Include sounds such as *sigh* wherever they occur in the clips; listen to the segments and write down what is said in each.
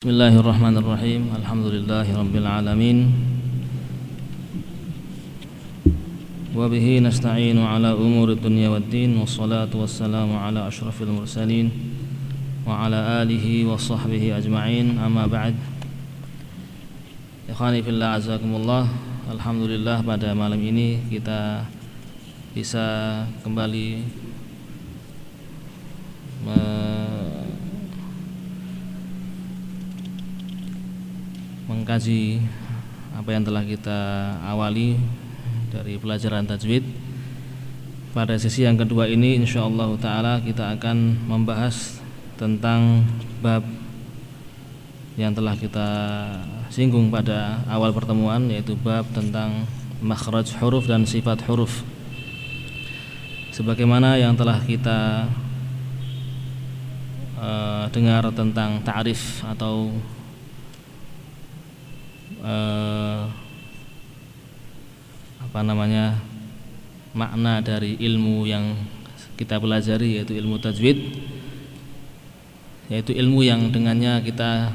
بسم الله الرحمن الرحيم الحمد لله رب العالمين وبه نستعين على أمور الدنيا والدين والصلاة والسلام على أشرف المرسلين وعلى آله وصحبه أجمعين أما بعد Ikhwani fillah azakumullah. Alhamdulillah pada malam ini kita bisa kembali mengkaji apa yang telah kita awali dari pelajaran tajwid. Pada sesi yang kedua ini insyaallah taala kita akan membahas tentang bab yang telah kita singgung pada awal pertemuan yaitu bab tentang makhraj huruf dan sifat huruf. Sebagaimana yang telah kita uh, dengar tentang ta'rif atau eh, apa namanya makna dari ilmu yang kita pelajari yaitu ilmu tajwid yaitu ilmu yang dengannya kita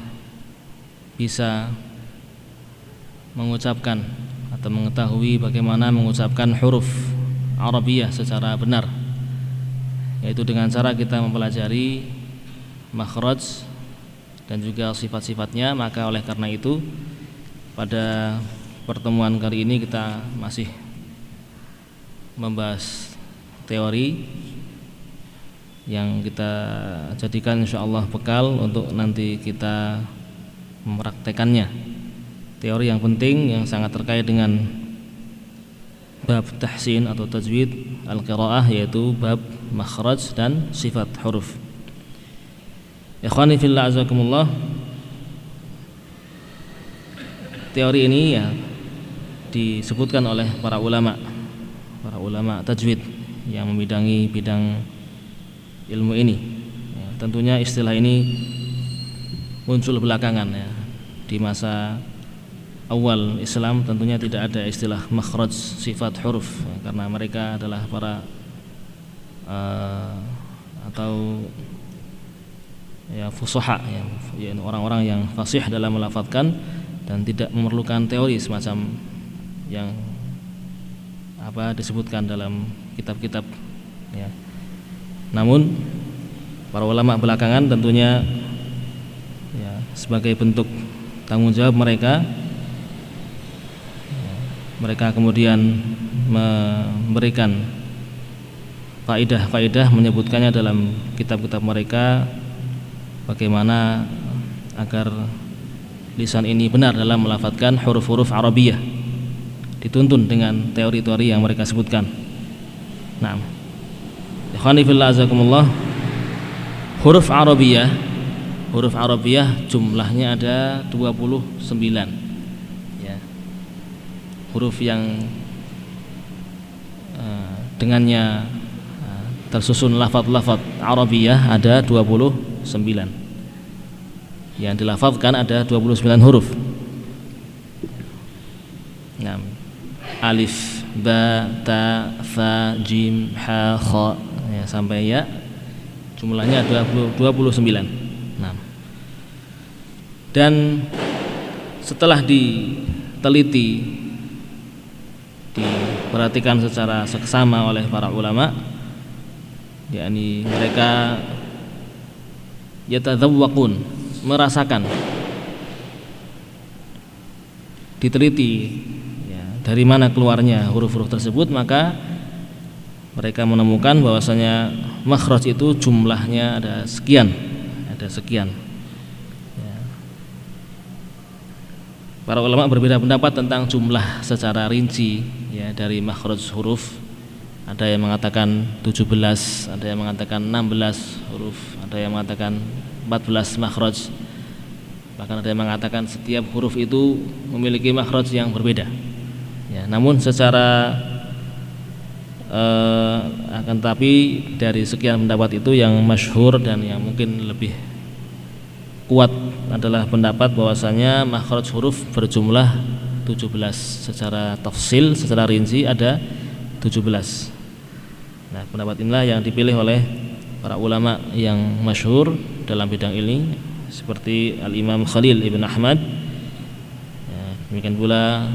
bisa mengucapkan atau mengetahui bagaimana mengucapkan huruf Arabiah secara benar yaitu dengan cara kita mempelajari makhraj dan juga sifat-sifatnya. Maka oleh karena itu pada pertemuan kali ini kita masih membahas teori yang kita jadikan insya Allah bekal untuk nanti kita mempraktekannya. Teori yang penting yang sangat terkait dengan bab tahsin atau tajwid al-qiraah yaitu bab makhraj dan sifat huruf. Ikhwani fillah azakumullah teori ini ya disebutkan oleh para ulama para ulama tajwid yang membidangi bidang ilmu ini. Ya, tentunya istilah ini muncul belakangan ya. Di masa awal Islam tentunya tidak ada istilah makhraj sifat huruf ya, karena mereka adalah para uh, atau ya fusoha ya orang-orang yang fasih dalam melafadzkan dan tidak memerlukan teori semacam yang apa disebutkan dalam kitab-kitab ya. Namun para ulama belakangan tentunya ya, sebagai bentuk tanggung jawab mereka ya, mereka kemudian memberikan faidah-faidah menyebutkannya dalam kitab-kitab mereka bagaimana agar lisan ini benar dalam melafatkan huruf-huruf Arabiyah. Dituntun dengan teori-teori yang mereka sebutkan. Nah, ikhwani fillah azakumullah. Huruf Arabiyah huruf Arabiyah jumlahnya ada 29 ya. Huruf yang uh, dengannya uh, tersusun lafaz-lafaz Arabiyah ada 29 yang dilafazkan ada 29 huruf. Nah, alif, ba, ta, fa, jim, ha, kha ya, sampai ya jumlahnya 20, 29. Nah. Dan setelah diteliti diperhatikan secara seksama oleh para ulama yakni mereka yatadzawwaqun merasakan. Diteliti ya, dari mana keluarnya huruf-huruf tersebut maka mereka menemukan bahwasanya makhraj itu jumlahnya ada sekian ada sekian. Ya. para ulama berbeda pendapat tentang jumlah secara rinci ya dari makhraj huruf. Ada yang mengatakan 17 ada yang mengatakan 16 huruf ada yang mengatakan 14 makhraj. Bahkan ada yang mengatakan setiap huruf itu memiliki makhraj yang berbeda. Ya namun secara eh, akan tapi dari sekian pendapat itu yang masyhur dan yang mungkin lebih kuat adalah pendapat bahwasanya makhraj huruf berjumlah 17 secara tafsil secara rinci ada 17 nah pendapat inilah yang dipilih oleh para ulama yang masyhur dalam bidang ini seperti Al Imam Khalil ibn Ahmad. Ya, demikian pula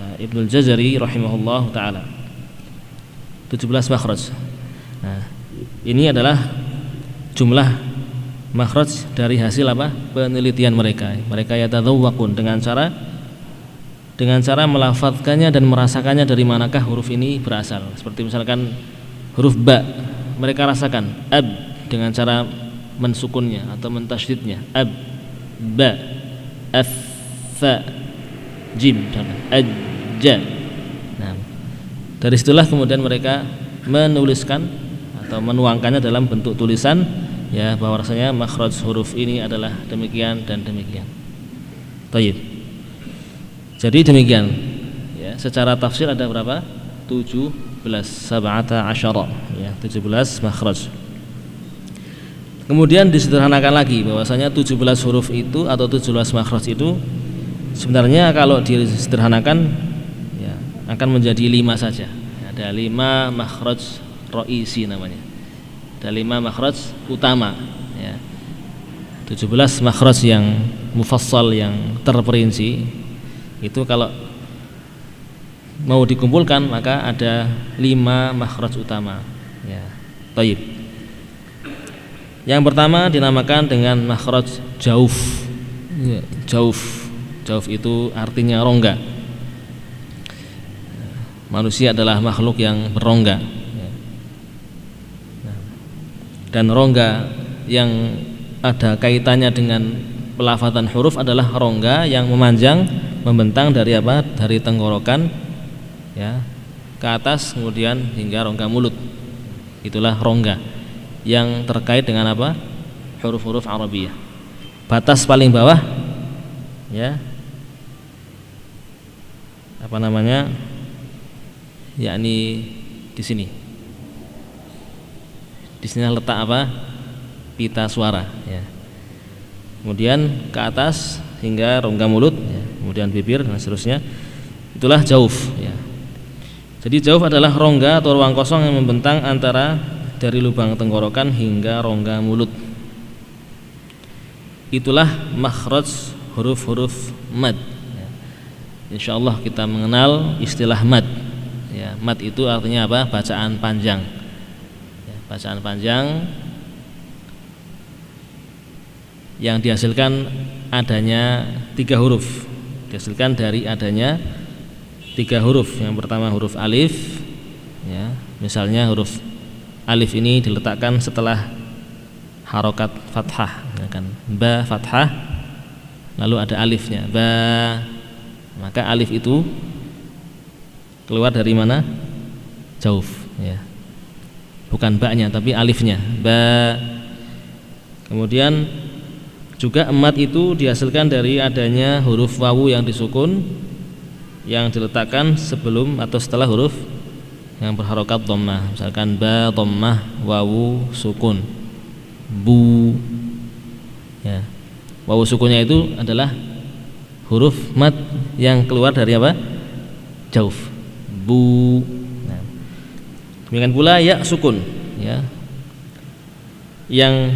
uh, Ibnu Jazari rahimahullah taala. 17 makhraj. Nah ini adalah jumlah makhraj dari hasil apa? Penelitian mereka. Mereka yatadzawwaqun dengan cara dengan cara melafadzkannya dan merasakannya dari manakah huruf ini berasal. Seperti misalkan huruf ba, mereka rasakan ab dengan cara mensukunnya atau mentasydidnya. Ab, ba, af, fa, jim, ajja. Nah, dari situlah kemudian mereka menuliskan atau menuangkannya dalam bentuk tulisan ya bahwa rasanya makhraj huruf ini adalah demikian dan demikian. Tayyib. Jadi demikian. Ya, secara tafsir ada berapa? 17 sab'ata asyara ya, 17 makhraj. Kemudian disederhanakan lagi bahwasanya 17 huruf itu atau 17 makhraj itu sebenarnya kalau disederhanakan ya, akan menjadi lima saja. Ada lima makhraj roisi namanya. Ada lima makhraj utama ya. 17 makhraj yang mufassal yang terperinci itu kalau mau dikumpulkan maka ada lima makhraj utama ya taib yang pertama dinamakan dengan makhraj jauf ya, jauf jauf itu artinya rongga manusia adalah makhluk yang berongga ya. dan rongga yang ada kaitannya dengan pelafatan huruf adalah rongga yang memanjang membentang dari apa? Dari tenggorokan ya ke atas kemudian hingga rongga mulut. Itulah rongga yang terkait dengan apa? Huruf-huruf Arabiyah. Batas paling bawah ya apa namanya? yakni di sini. Di sini letak apa? Pita suara ya. Kemudian ke atas hingga rongga mulut ya kemudian bibir dan seterusnya itulah jauf ya. Jadi jauf adalah rongga atau ruang kosong yang membentang antara dari lubang tenggorokan hingga rongga mulut. Itulah makhraj huruf-huruf mad. Ya. Insya Allah kita mengenal istilah mad. Ya, mad itu artinya apa? Bacaan panjang. Ya, bacaan panjang yang dihasilkan adanya tiga huruf dihasilkan dari adanya tiga huruf. Yang pertama huruf alif, ya, misalnya huruf alif ini diletakkan setelah harokat fathah, ya kan? Ba fathah, lalu ada alifnya, ba. Maka alif itu keluar dari mana? Jauf, ya. Bukan baknya tapi alifnya, ba. Kemudian juga emat itu dihasilkan dari adanya huruf wawu yang disukun yang diletakkan sebelum atau setelah huruf yang berharokat dhammah. Misalkan ba dhammah wawu sukun. Bu ya. Wawu sukunnya itu adalah huruf mat yang keluar dari apa? Jauf. Bu. Nah. Demikian pula ya sukun ya. Yang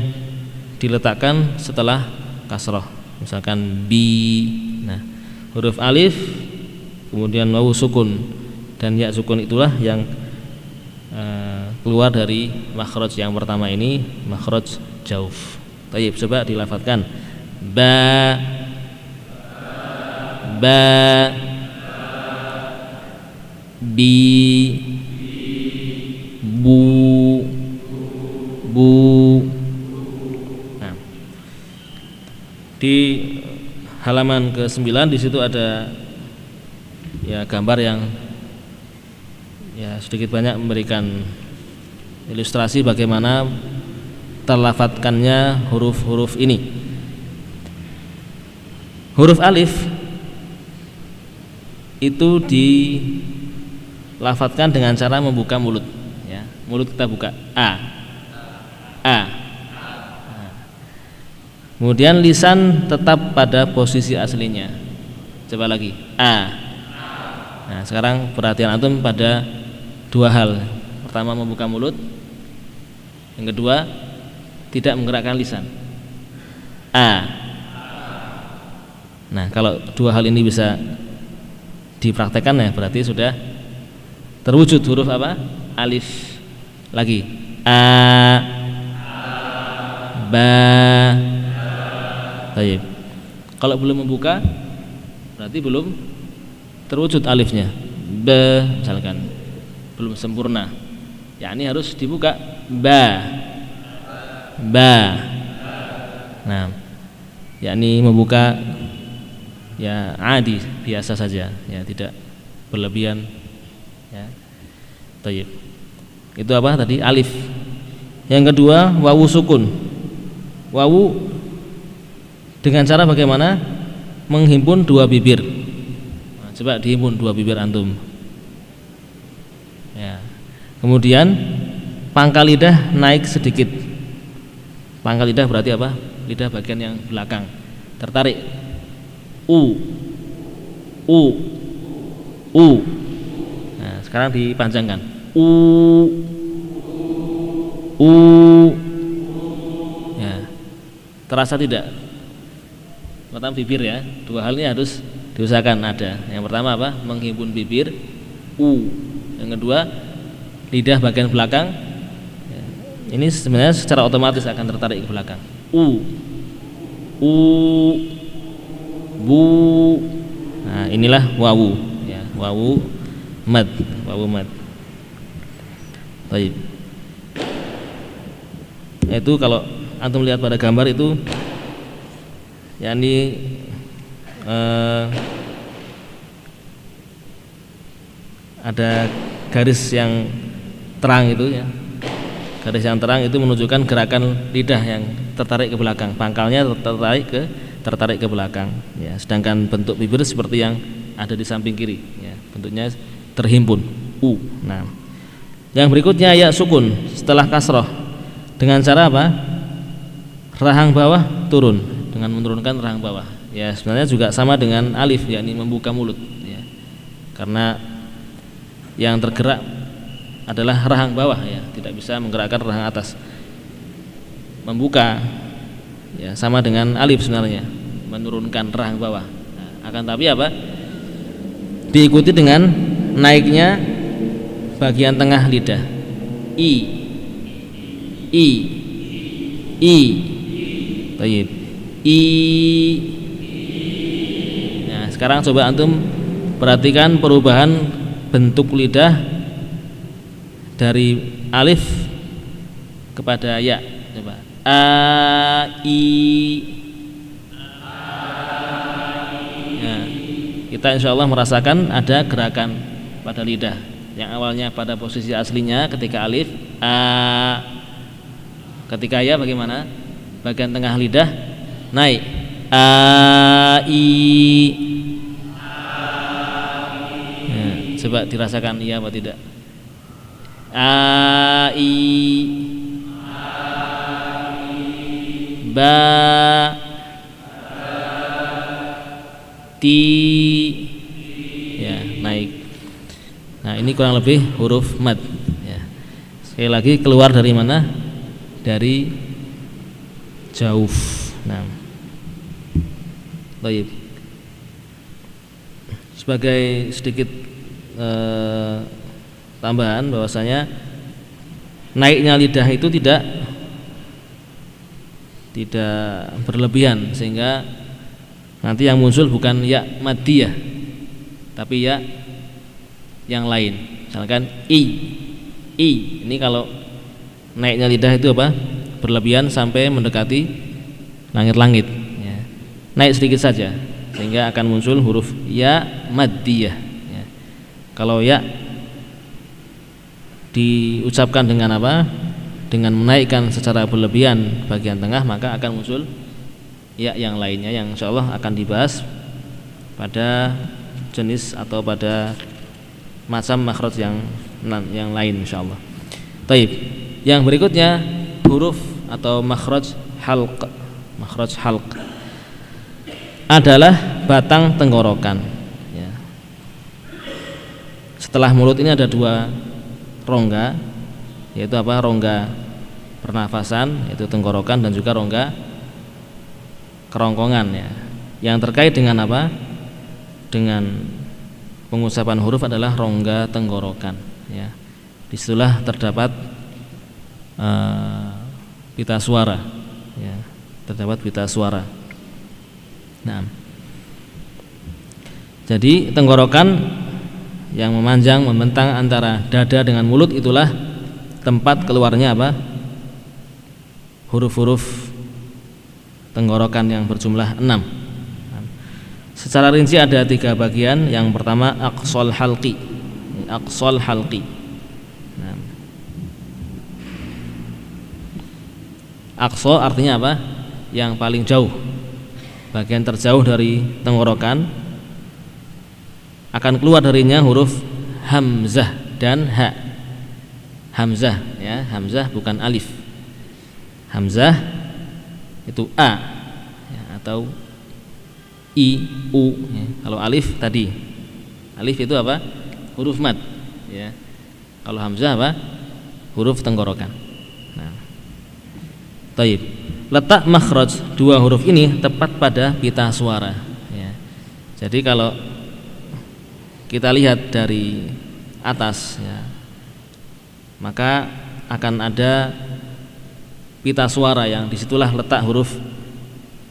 diletakkan setelah kasroh misalkan bi nah huruf alif kemudian wawu sukun dan ya sukun itulah yang uh, keluar dari makhraj yang pertama ini makhraj jauf Tayyib coba dilafatkan. Ba ba bi bu bu. Di halaman ke-9 di situ ada ya gambar yang ya sedikit banyak memberikan ilustrasi bagaimana terlafatkannya huruf-huruf ini. Huruf alif itu dilafatkan dengan cara membuka mulut ya. Mulut kita buka a a Kemudian lisan tetap pada posisi aslinya. Coba lagi. A. Nah, sekarang perhatian antum pada dua hal. Pertama membuka mulut. Yang kedua tidak menggerakkan lisan. a. Nah, kalau dua hal ini bisa dipraktekkan ya berarti sudah terwujud huruf apa? Alif. Lagi. A ba Baik. Kalau belum membuka berarti belum terwujud alifnya. B misalkan belum sempurna. Ya ini harus dibuka ba. Ba. Nah, yakni membuka ya adi biasa saja ya tidak berlebihan ya. Tayyib. Itu apa tadi? Alif. Yang kedua wawu sukun. Wawu dengan cara bagaimana? Menghimpun dua bibir. Nah, coba dihimpun dua bibir antum. Ya. Kemudian pangkal lidah naik sedikit. Pangkal lidah berarti apa? Lidah bagian yang belakang. Tertarik. U. U. U. Nah, sekarang dipanjangkan. U. U. Ya. Terasa tidak? pertama bibir ya dua hal ini harus diusahakan ada yang pertama apa menghimpun bibir u yang kedua lidah bagian belakang. Ya. ini sebenarnya secara otomatis akan tertarik ke belakang. U. U. Bu. Nah inilah wawu. Ya wawu mad. Wawu mad. Baik. Itu kalau antum lihat pada gambar itu yakni eh, ada garis yang terang itu ya. Garis yang terang itu menunjukkan gerakan lidah yang tertarik ke belakang. Pangkalnya tertarik ke tertarik ke belakang ya. Sedangkan bentuk bibir seperti yang ada di samping kiri ya. Bentuknya terhimpun. U. Nah. Yang berikutnya ya sukun. Setelah kasroh. Dengan cara apa? Rahang bawah turun. Dengan menurunkan rahang bawah. Ya, sebenarnya juga sama dengan alif yakni membuka mulut ya. Karena yang tergerak adalah rahang bawah ya, tidak bisa menggerakkan rahang atas. Membuka ya sama dengan alif sebenarnya, menurunkan rahang bawah. Nah, akan tapi apa? Diikuti dengan naiknya bagian tengah lidah. I I I Baik i nah sekarang coba antum perhatikan perubahan bentuk lidah dari alif kepada ya. Coba. A i. Nah, kita insya Allah merasakan ada gerakan pada lidah. Yang awalnya pada posisi aslinya ketika alif a. Ketika ya bagaimana? Bagian tengah lidah naik. A i coba dirasakan iya apa tidak? A i. Ba. Ti. Ya naik. Nah ini kurang lebih huruf mad. Ya. Sekali lagi keluar dari mana? Dari jauh. Nah. Baik. Sebagai sedikit eh, tambahan bahwasanya naiknya lidah itu tidak tidak berlebihan sehingga nanti yang muncul bukan ya madiyah tapi ya yang lain. Misalkan i i ini kalau naiknya lidah itu apa? Berlebihan sampai mendekati langit-langit. Naik sedikit saja sehingga akan muncul huruf ya maddiyah ya. Kalau ya diucapkan dengan apa dengan menaikkan secara berlebihan bagian tengah maka akan muncul ya yang lainnya yang insya Allah akan dibahas pada jenis atau pada macam makhraj yang yang lain insya Allah. Taib. Yang berikutnya huruf atau makhraj halq. Makhraj halq adalah batang tenggorokan. Setelah mulut ini ada dua rongga, yaitu apa? Rongga pernafasan, yaitu tenggorokan dan juga rongga kerongkongan ya. Yang terkait dengan apa? Dengan pengusapan huruf adalah rongga tenggorokan ya. Di situlah terdapat uh, pita suara ya. Terdapat pita suara. Nah. Jadi tenggorokan yang memanjang membentang antara dada dengan mulut itulah tempat keluarnya apa? huruf-huruf tenggorokan yang berjumlah enam. Secara rinci ada tiga bagian. Yang pertama aqsal halqi. Aqsal halqi. Nah. Aqsa artinya apa? Yang paling jauh. Bagian terjauh dari tenggorokan akan keluar darinya huruf hamzah dan ha. Hamzah ya, hamzah bukan alif. Hamzah itu a ya, atau i u ya. kalau alif tadi. Alif itu apa? Huruf mat ya. Kalau hamzah apa? Huruf tenggorokan. Nah. Taib. Letak makhraj dua huruf ini tepat pada pita suara ya. Jadi kalau kita lihat dari atas ya. Maka akan ada pita suara yang di situlah letak huruf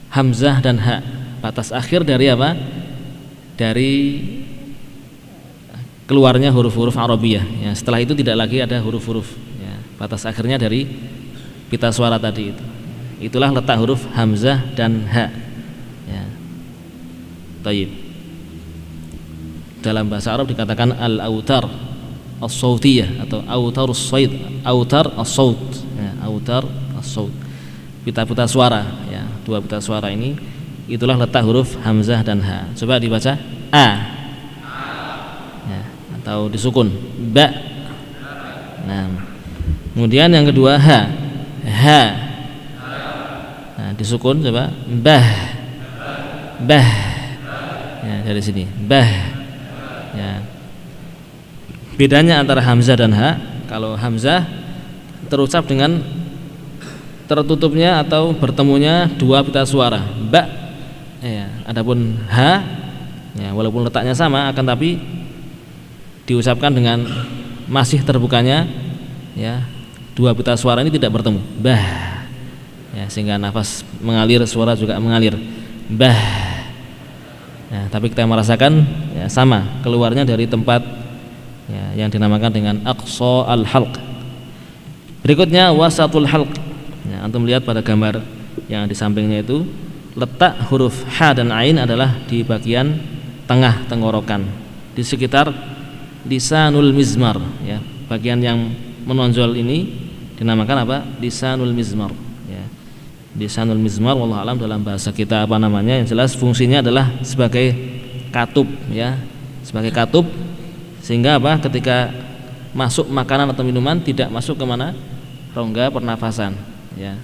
hamzah dan ha. Batas akhir dari apa? Dari keluarnya huruf-huruf Arabiyah ya. Setelah itu tidak lagi ada huruf-huruf ya. Batas akhirnya dari pita suara tadi itu. Itulah letak huruf hamzah dan ha ya. Taib dalam bahasa Arab dikatakan al-autar as-sautiyah atau autar as-said autar as-saut. Ya, autar as-saut. Pita-pita suara ya dua pita suara ini. Itulah letak huruf hamzah dan ha. Coba dibaca a. Ya, atau disukun ba. Nah kemudian yang kedua ha. Ha. Nah disukun coba bah. Bah. Ya dari sini bah bedanya antara hamzah dan ha kalau hamzah terucap dengan tertutupnya atau bertemunya dua pita suara. Ba ya adapun ha ya walaupun letaknya sama akan tapi diucapkan dengan masih terbukanya ya dua pita suara ini tidak bertemu. Bah ya sehingga nafas mengalir suara juga mengalir. Bah ya tapi kita merasakan ya sama keluarnya dari tempat ya, yang dinamakan dengan aqsa al halq berikutnya wasatul halq. Ya, antum lihat pada gambar yang di sampingnya itu letak huruf ha dan ain adalah di bagian tengah tenggorokan. Di sekitar lisanul mizmar ya. Bagian yang menonjol ini dinamakan apa? Lisanul mizmar ya. Lisanul mizmar wallahu alam dalam bahasa kita apa namanya? Yang jelas fungsinya adalah sebagai katup ya. Sebagai katup sehingga apa? Ketika masuk makanan atau minuman tidak masuk ke mana? Rongga pernafasan ya.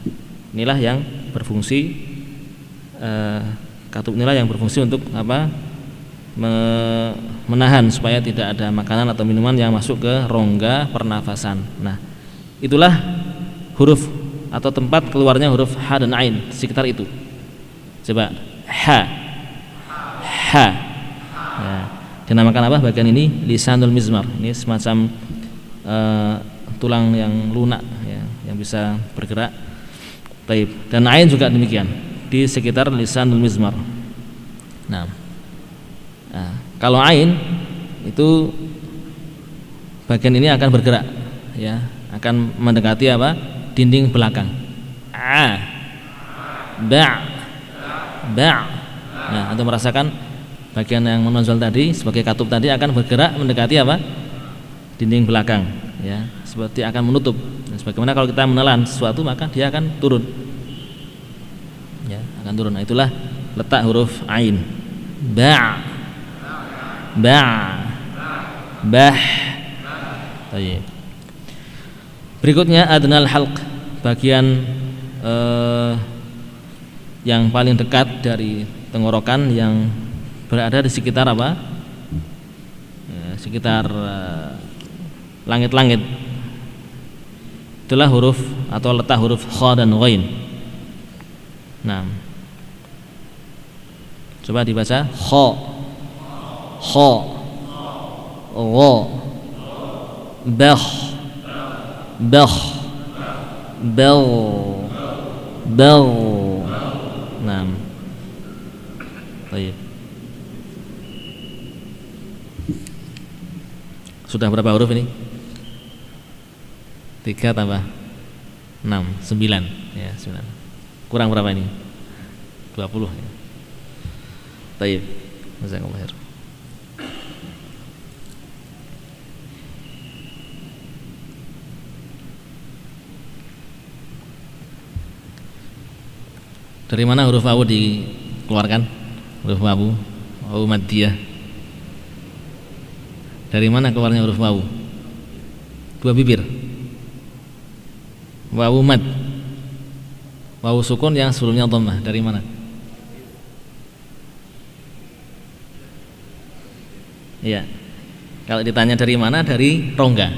Inilah yang berfungsi eh, katup inilah yang berfungsi untuk apa? Me menahan supaya tidak ada makanan atau minuman yang masuk ke rongga pernafasan. Nah itulah huruf atau tempat keluarnya huruf ha dan ain sekitar itu. Coba ha ha ya. Dinamakan apa bagian ini lisanul mizmar ini semacam uh, tulang yang lunak ya, yang bisa bergerak Taib. Dan ain juga demikian di sekitar lisanul mizmar. Nah, nah kalau ain itu bagian ini akan bergerak, ya, akan mendekati apa? Dinding belakang. A, ba, ba. Nah, untuk merasakan bagian yang menonjol tadi sebagai katup tadi akan bergerak mendekati apa? Dinding belakang, ya, seperti akan menutup dan sebagaimana kalau kita menelan sesuatu maka dia akan turun. Ya, akan turun. Nah, itulah letak huruf ain. Ba' ba' bah. Baik. Berikutnya adnal halq, bagian eh, yang paling dekat dari tenggorokan yang berada di sekitar apa? Ya, sekitar eh, langit-langit. Itulah huruf atau letak huruf kha dan ghain. Nah, Coba dibaca. Kho kho ro bah bah bel bel Nah. Baik. Sudah berapa huruf ini? Tiga tambah enam, sembilan. Ya, sembilan. Kurang berapa ini? Dua puluh. Ya. Baik. Jazakumullah. Dari mana huruf wawu dikeluarkan? Huruf wawu, wawu madiyah. Dari mana keluarnya huruf wawu? Dua bibir. Wawu mad. Wawu sukun yang sebelumnya dhammah. Dari mana? Iya. Kalau ditanya dari mana? Dari rongga.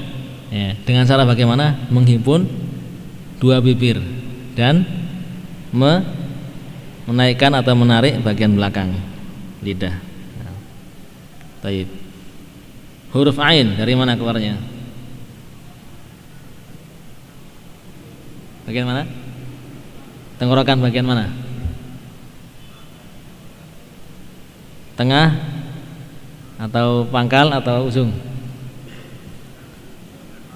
Ya, dengan cara bagaimana? Menghimpun dua bibir dan me menaikkan atau menarik bagian belakang lidah. Taib. Huruf ain dari mana keluarnya? Bagian mana? Tenggorokan bagian mana? Tengah atau pangkal atau ujung?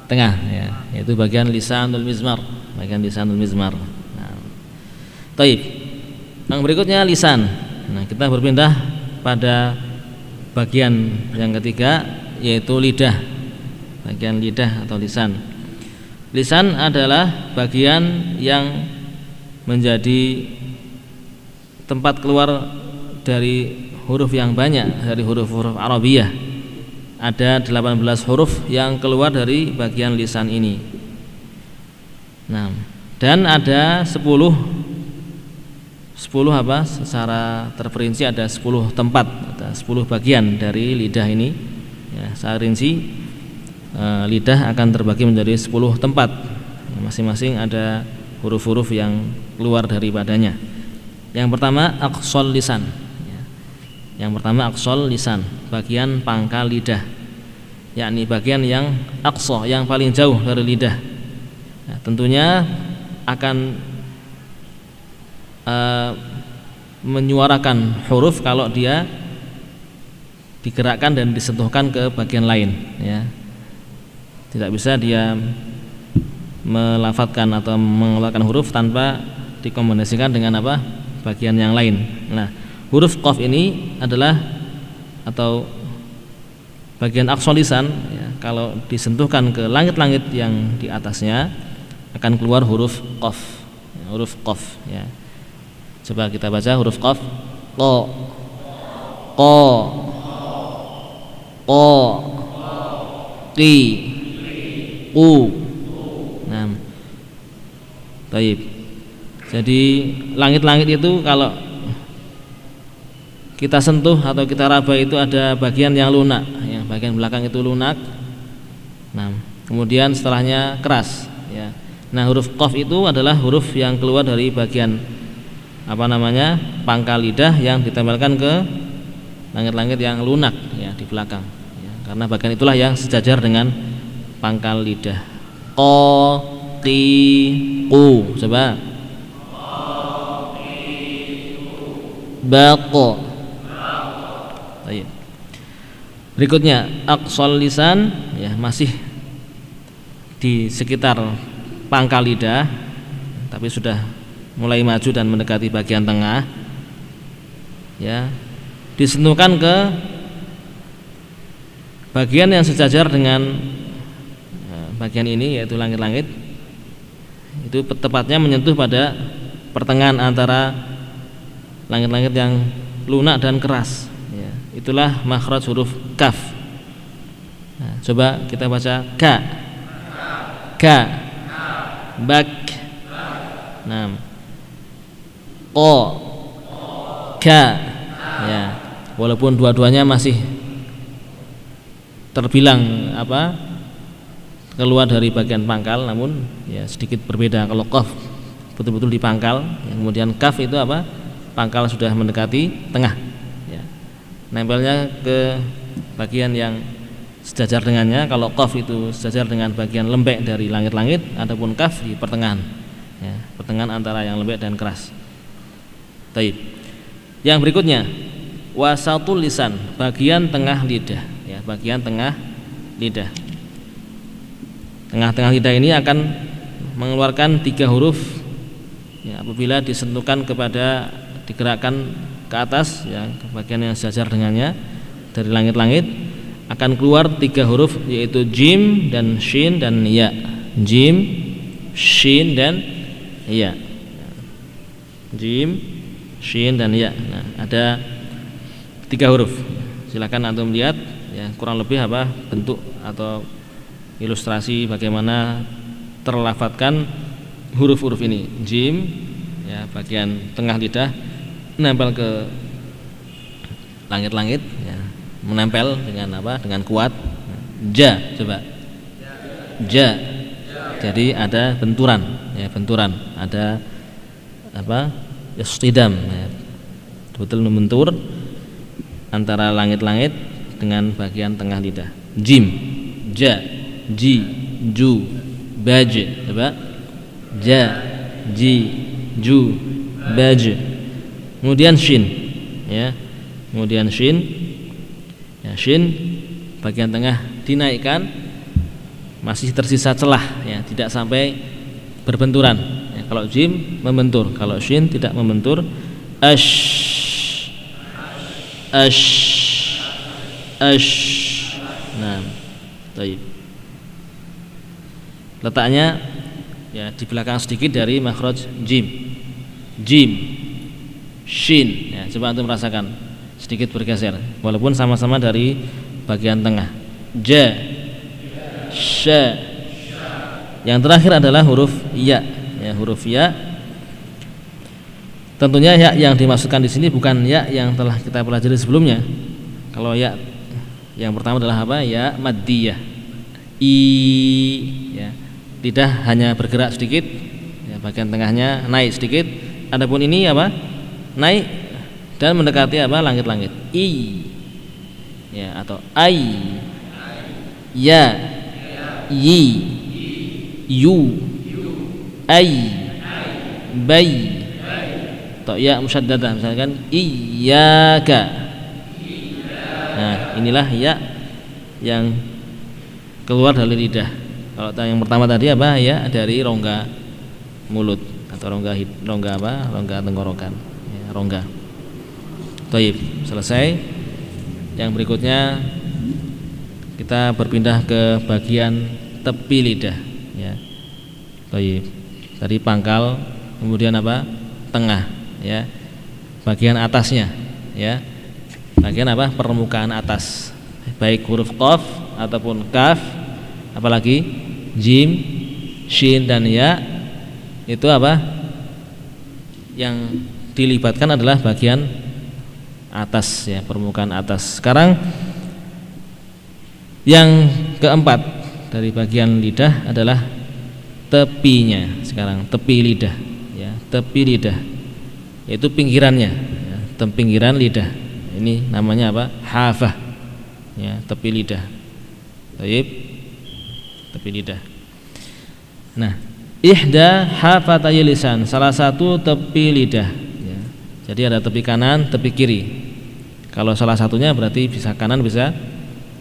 Tengah ya, yaitu bagian lisanul mizmar, bagian lisanul mizmar. Nah. Taib. Yang berikutnya lisan. Nah, kita berpindah pada bagian yang ketiga yaitu lidah. Bagian lidah atau lisan. Lisan adalah bagian yang menjadi tempat keluar dari huruf yang banyak dari huruf-huruf Arabiyah. Ada 18 huruf yang keluar dari bagian lisan ini. Nah, dan ada 10 10 apa secara terperinci ada 10 tempat ada 10 bagian dari lidah ini ya, secara rinci e, lidah akan terbagi menjadi 10 tempat. Masing-masing ada huruf-huruf yang keluar dari badannya yang pertama aksol lisan. Ya. yang pertama aksol lisan bagian pangkal lidah. Yakni bagian yang akso yang paling jauh dari lidah. Ya, tentunya akan uh, menyuarakan huruf kalau dia digerakkan dan disentuhkan ke bagian lain ya tidak bisa dia melafatkan atau mengeluarkan huruf tanpa dikombinasikan dengan apa bagian yang lain nah huruf qaf ini adalah atau bagian aksolisan ya, kalau disentuhkan ke langit-langit yang di atasnya akan keluar huruf qaf ya, huruf qaf ya Coba kita baca huruf qaf. Qa. Qa. Qa. Qi. Qu. Nah. Baik. Jadi langit-langit itu kalau kita sentuh atau kita raba itu ada bagian yang lunak, ya, bagian belakang itu lunak. Nah, kemudian setelahnya keras, ya. Nah, huruf qaf itu adalah huruf yang keluar dari bagian apa namanya pangkal lidah yang ditempelkan ke langit-langit yang lunak ya di belakang karena bagian itulah yang sejajar dengan pangkal lidah. Ko ti ku coba bako berikutnya aksol lisan ya masih di sekitar pangkal lidah tapi sudah mulai maju dan mendekati bagian tengah ya. Disentuhkan ke bagian yang sejajar dengan ya, bagian ini yaitu langit-langit itu tepatnya menyentuh pada pertengahan antara langit-langit yang lunak dan keras. Ya, itulah makhraj huruf kaf. Nah, coba kita baca ka. Ka. Bak. Nah ko. Ka. Ya walaupun dua-duanya masih terbilang apa keluar dari bagian pangkal namun ya sedikit berbeda. Kalau kof betul-betul di pangkal ya, kemudian kaf itu apa pangkal sudah mendekati tengah nempelnya ke bagian yang sejajar dengannya. Kalau qaf itu sejajar dengan bagian lembek dari langit-langit ataupun kaf di pertengahan ya, pertengahan antara yang lembek dan keras. Taib. Yang berikutnya wasatul lisan, bagian tengah lidah, bagian tengah lidah. Tengah-tengah lidah ini akan mengeluarkan tiga huruf ya, apabila disentuhkan kepada digerakkan ke atas ya ke bagian yang sejajar dengannya dari langit-langit akan keluar tiga huruf yaitu jim dan shin dan ya. Jim shin dan ya. Jim shin dan ya. Nah, ada tiga huruf. Silakan antum lihat ya kurang lebih apa bentuk atau ilustrasi bagaimana terlafatkan huruf-huruf ini. Jim ya bagian tengah lidah nempel ke langit-langit ya menempel dengan apa dengan kuat. Ja coba. Ja. Jadi ada benturan ya benturan. Ada apa istidam ya. betul membentur antara langit-langit dengan bagian tengah lidah. Jim, ja, ji, ju, baj. Coba. Ja, ji, ju, baj. Kemudian shin, ya. Kemudian shin. Ya, shin bagian tengah dinaikkan masih tersisa celah ya, tidak sampai berbenturan. Ya, kalau jim membentur, kalau shin tidak membentur. Ash ash ash. Nah baik letaknya ya di belakang sedikit dari makhraj jim. Jim. Shin. Ya coba untuk merasakan sedikit bergeser. Walaupun sama-sama dari bagian tengah. Ja. Sha. Yang terakhir adalah huruf ya. Ya huruf ya. Tentunya ya yang dimaksudkan di sini bukan ya yang telah kita pelajari sebelumnya. Kalau ya yang pertama adalah apa? Ya maddiyah. I ya. Lidah hanya bergerak sedikit, ya, bagian tengahnya naik sedikit. Adapun ini apa? Naik dan mendekati apa? Langit-langit. I ya atau ai ya yi yu ai bai atau ya musyaddadah misalkan iyyaka inilah ya yang keluar dari lidah. Kalau yang pertama tadi apa? Ya dari rongga mulut atau rongga rongga apa? Rongga tenggorokan. Ya, rongga. Taib selesai. Yang berikutnya kita berpindah ke bagian tepi lidah ya. Taib. Dari pangkal kemudian apa? Tengah ya. Bagian atasnya ya bagian apa? Permukaan atas. Baik huruf qaf ataupun kaf apalagi jim shin dan ya itu apa? Yang dilibatkan adalah bagian atas ya permukaan atas. Sekarang yang keempat dari bagian lidah adalah tepinya. Sekarang tepi lidah ya tepi lidah yaitu pinggirannya ya, pinggiran lidah ini namanya apa? Hafah. Ya tepi lidah. Taib. Tepi lidah. Nah ihda hafatay lisan. Salah satu tepi lidah. Ya. jadi ada tepi kanan tepi kiri. Kalau salah satunya berarti bisa kanan bisa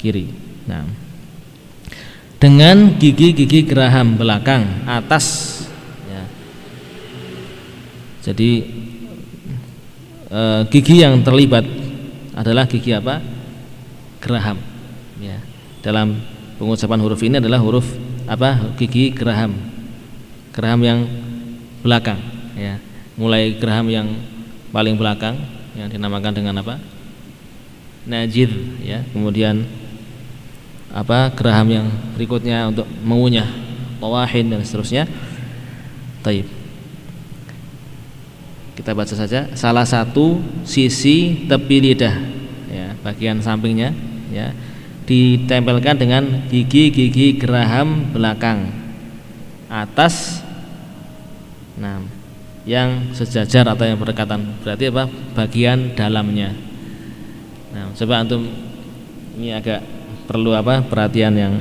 kiri. Nah. Dengan gigi-gigi geraham belakang atas. Ya. jadi e, gigi yang terlibat adalah gigi apa? Geraham. Ya. Dalam pengucapan huruf ini adalah huruf apa? Gigi geraham. Geraham yang belakang. Ya. Mulai geraham yang paling belakang yang dinamakan dengan apa? Najid. Ya. Kemudian apa? Geraham yang berikutnya untuk mengunyah, tawahin dan seterusnya. Taib kita baca saja salah satu sisi tepi lidah ya bagian sampingnya ya ditempelkan dengan gigi-gigi geraham belakang atas nah yang sejajar atau yang berdekatan berarti apa bagian dalamnya Nah, coba antum ini agak perlu apa? perhatian yang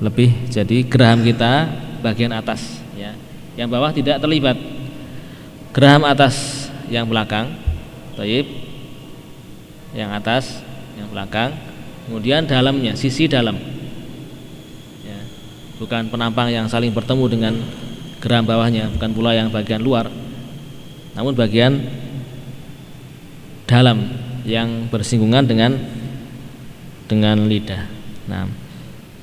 lebih. Jadi geraham kita bagian atas ya. Yang bawah tidak terlibat. Geraham atas yang belakang. Taib. Yang atas, yang belakang. Kemudian dalamnya, sisi dalam. Ya. Bukan penampang yang saling bertemu dengan geraham bawahnya, bukan pula yang bagian luar. Namun bagian dalam yang bersinggungan dengan dengan lidah. Nah,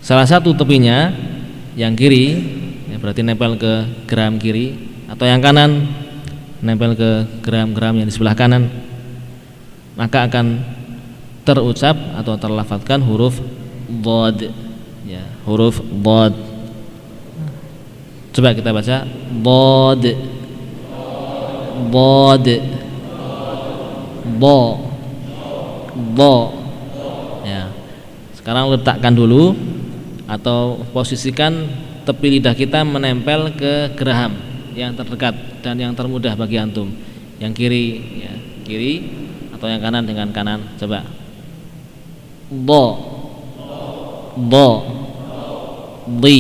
salah satu tepinya yang kiri ya berarti nempel ke geram kiri atau yang kanan nempel ke geram-geram yang di sebelah kanan maka akan terucap atau terlafadzkan huruf bod ya huruf bod coba kita baca. Bod bod bo bo ya. Sekarang letakkan dulu atau posisikan tepi lidah kita menempel ke geraham yang terdekat dan yang termudah bagi antum. Yang kiri ya kiri atau yang kanan dengan kanan. Coba. Bo bo di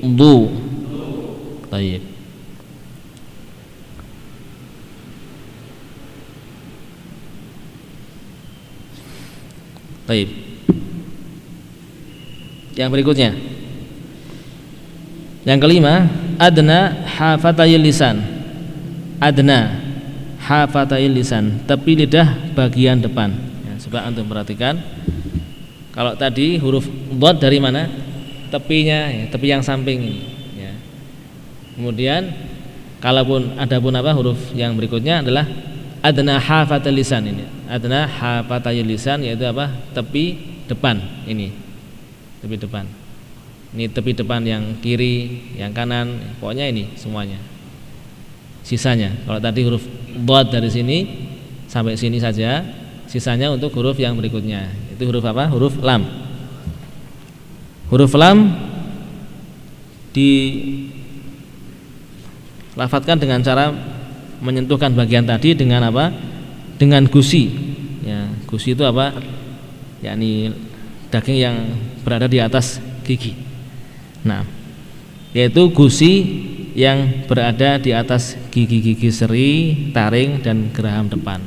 du Baik. Baik. Yang berikutnya. Yang kelima, adna hafatayil lisan. Adna hafatayil lisan, tepi lidah bagian depan. Ya, coba antum perhatikan. Kalau tadi huruf dot dari mana? Tepinya, ya, tepi yang samping ini. Ya. Kemudian, kalaupun ada pun apa huruf yang berikutnya adalah adna hafatal lisan ini adna hafatal lisan yaitu apa tepi depan ini tepi depan ini tepi depan yang kiri yang kanan pokoknya ini semuanya sisanya kalau tadi huruf dot dari sini sampai sini saja sisanya untuk huruf yang berikutnya itu huruf apa huruf lam huruf lam di lafatkan dengan cara menyentuhkan bagian tadi dengan apa? Dengan gusi. Ya, gusi itu apa? yakni daging yang berada di atas gigi. Nah, yaitu gusi yang berada di atas gigi-gigi seri, taring dan geraham depan.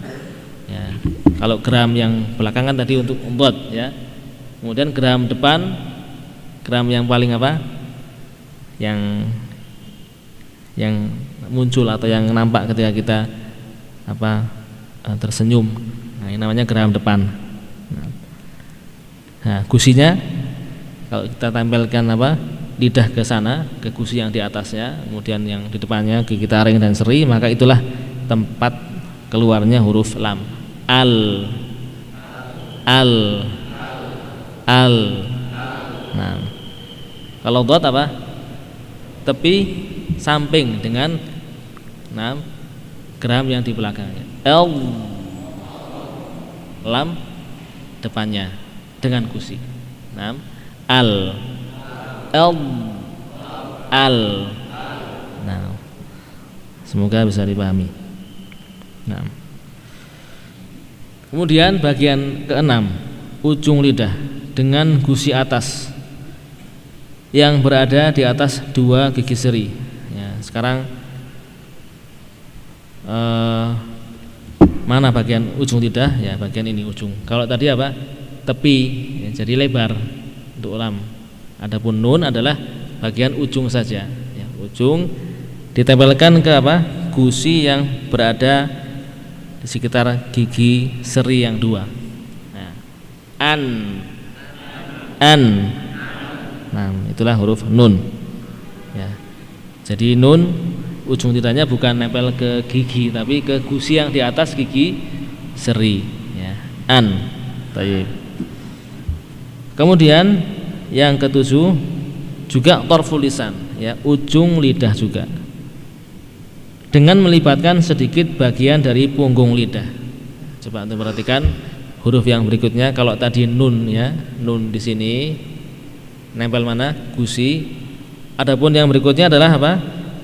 Ya. Kalau geraham yang belakangan tadi untuk umbot ya. Kemudian geraham depan geraham yang paling apa? Yang yang muncul atau yang nampak ketika kita apa eh, tersenyum. Nah, ini namanya geraham depan. Nah, gusinya kalau kita tempelkan apa lidah ke sana ke gusi yang di atasnya, kemudian yang di depannya gigi taring dan seri, maka itulah tempat keluarnya huruf lam. Al al al. Nah, kalau dot apa? Tepi samping dengan Nah, gram yang di belakangnya. L lam depannya dengan kusi. Nah, al L al. Nah, semoga bisa dipahami. Nah. Kemudian bagian keenam, ujung lidah dengan gusi atas yang berada di atas dua gigi seri. Ya, sekarang eh, mana bagian ujung lidah ya bagian ini ujung kalau tadi apa tepi ya, jadi lebar untuk lam adapun nun adalah bagian ujung saja. Ya, ujung ditempelkan ke apa? Gusi yang berada di sekitar gigi seri yang dua. Nah, an. An. Nah itulah huruf nun. Ya. Jadi nun ujung lidahnya bukan nempel ke gigi tapi ke gusi yang di atas gigi seri. Ya. An. Taib. kemudian yang ketujuh juga torful lisan ya ujung lidah juga. Dengan melibatkan sedikit bagian dari punggung lidah. Coba anda perhatikan huruf yang berikutnya. Kalau tadi nun ya nun di sini nempel mana? Gusi. Adapun yang berikutnya adalah apa?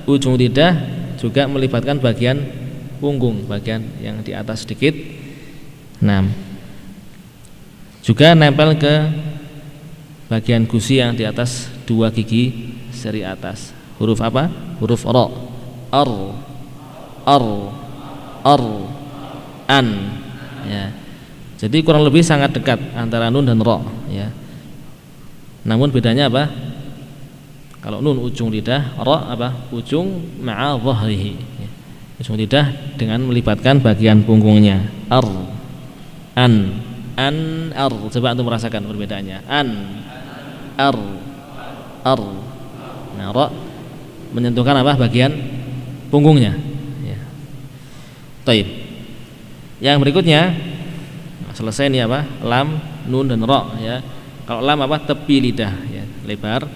Ujung lidah juga melibatkan bagian punggung, bagian yang di atas sedikit. Nah, juga nempel ke bagian gusi yang di atas dua gigi seri atas. Huruf apa? Huruf ro. Ar, ar, ar, an. Ya. Jadi kurang lebih sangat dekat antara nun dan ro. Ya. Namun bedanya apa? Kalau nun ujung lidah, ro apa? Ujung ma'a. Ya. Ujung lidah dengan melibatkan bagian punggungnya. Ar, an, an ar coba untuk merasakan perbedaannya an ar. Ar. Ra menyentuhkan apa? Bagian punggungnya. Ya. Taib. yang berikutnya selesai ini apa? Lam nun dan ra ya. Kalau lam apa? Tepi lidah ya. Lebar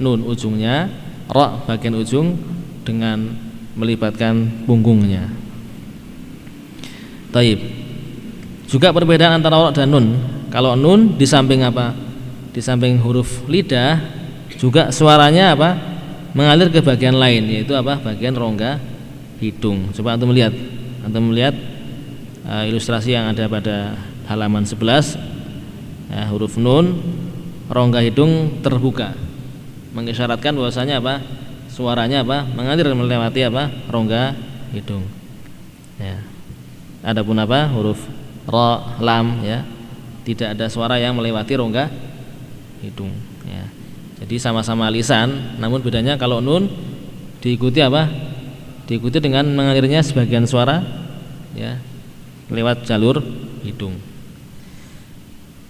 nun ujungnya ra bagian ujung dengan melibatkan punggungnya. Taib. Juga perbedaan antara ro dan nun. Kalau nun di samping apa? Di samping huruf lidah juga suaranya apa? Mengalir ke bagian lain yaitu apa? Bagian rongga hidung. Coba antum melihat. Antum melihat uh, ilustrasi yang ada pada halaman 11 ya, huruf nun rongga hidung terbuka. Mengisyaratkan bahwasanya apa? Suaranya apa? Mengalir melewati apa? Rongga hidung. Ya. Adapun apa? Huruf ro lam ya. Tidak ada suara yang melewati rongga hidung ya jadi sama-sama lisan namun bedanya kalau nun diikuti apa diikuti dengan mengalirnya sebagian suara ya lewat jalur hidung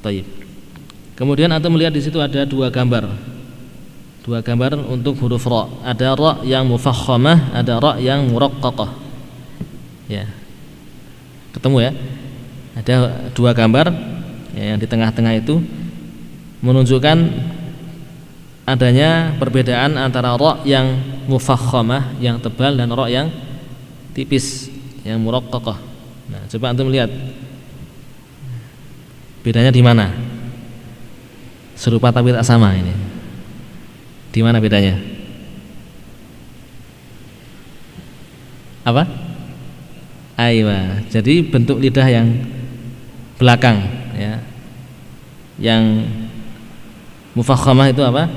Taib. Kemudian anda melihat di situ ada dua gambar. Dua gambar untuk huruf ra. Ada ra yang mufakhamah, ada ra yang muraqqaqah. Ya. Ketemu ya? ada dua gambar ya, yang di tengah-tengah itu menunjukkan adanya perbedaan antara rok yang mufakhamah yang tebal dan rok yang tipis yang muraqqaqah. Nah, coba antum lihat bedanya di mana? Serupa tapi tak sama ini. Di mana bedanya? Apa? Aiwa. Jadi bentuk lidah yang belakang ya yang mufakhamah itu apa?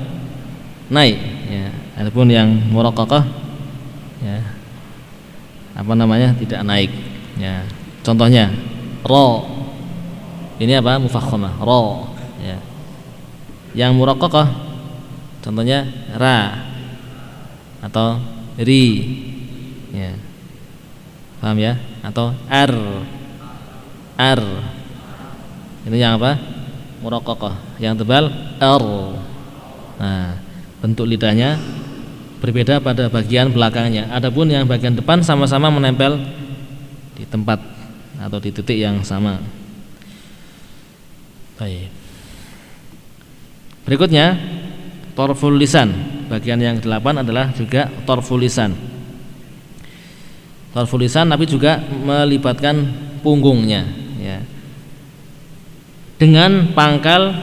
Naik. Ya adapun yang muraqqaqah ya apa namanya? Tidak naik. Ya contohnya ro ini apa? Mufakhamah ro ya. Yang muraqqaqah contohnya ra atau ri. Ya. Paham ya? Atau ar. Ar. Ini yang apa? Muraqqaqah. Yang tebal R. Nah, bentuk lidahnya berbeda pada bagian belakangnya. Adapun yang bagian depan sama-sama menempel di tempat atau di titik yang sama. Baik. Berikutnya torful lisan. Bagian yang delapan adalah juga torful lisan. Torful lisan tapi juga melibatkan punggungnya, ya dengan pangkal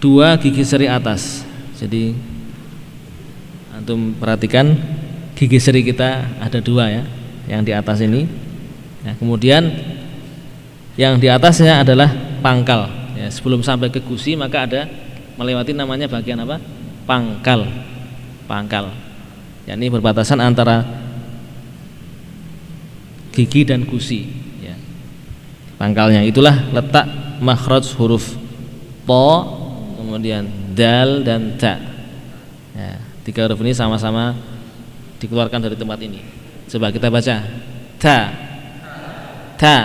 dua gigi seri atas. Jadi antum perhatikan gigi seri kita ada dua ya, yang di atas ini. Nah, kemudian yang di atasnya adalah pangkal. Ya, sebelum sampai ke gusi maka ada melewati namanya bagian apa? Pangkal. Pangkal. Ya, ini berbatasan antara gigi dan gusi. Ya. Pangkalnya itulah letak makhraj huruf po kemudian dal dan ta. Ya, tiga huruf ini sama-sama dikeluarkan dari tempat ini. Coba kita baca. Ta. Ta.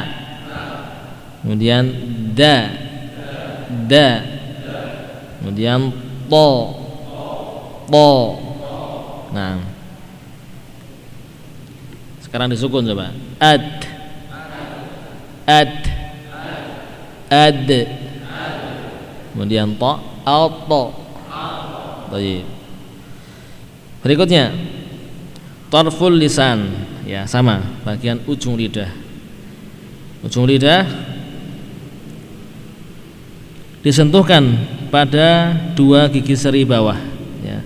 Kemudian da. Da. Kemudian to. To. Nah. Sekarang disukun coba. Ad. Ad ad kemudian to Baik. Berikutnya tarful lisan ya sama bagian ujung lidah. Ujung lidah disentuhkan pada dua gigi seri bawah ya.